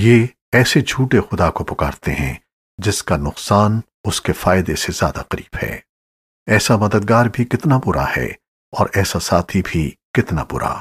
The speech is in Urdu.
یہ ایسے جھوٹے خدا کو پکارتے ہیں جس کا نقصان اس کے فائدے سے زیادہ قریب ہے۔ ایسا مددگار بھی کتنا برا ہے اور ایسا ساتھی بھی کتنا برا۔